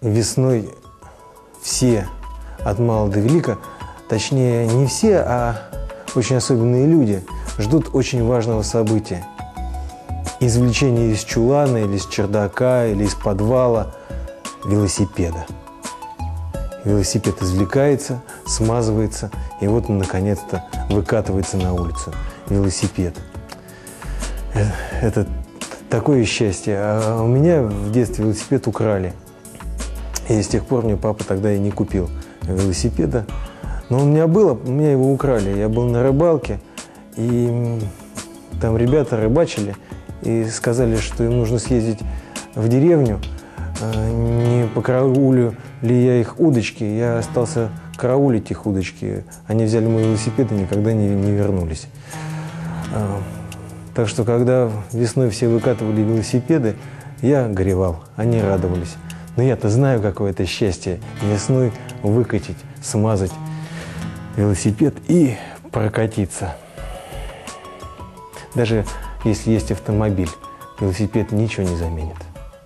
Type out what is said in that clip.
Весной все от мала до велика, точнее не все, а очень особенные люди ждут очень важного события. Извлечение из чулана или из чердака или из подвала велосипеда. Велосипед извлекается, смазывается, и вот он наконец-то выкатывается на улицу. Велосипед. Э, Это такое счастье. А у меня в детстве велосипед украли. И с тех пор мне папа тогда и не купил велосипеда. Но у меня было, у меня его украли. Я был на рыбалке, и там ребята рыбачили и сказали, что им нужно съездить в деревню, э, не по караулю ли я их удочки. Я остался караулить их удочки. Они взяли мой велосипед и никогда не, не вернулись. А, Так что, когда весной все выкатывали велосипеды, я горевал, они радовались. Но я-то знаю, какое это счастье весной выкатить, смазать велосипед и прокатиться. Даже если есть автомобиль, велосипед ничего не заменит.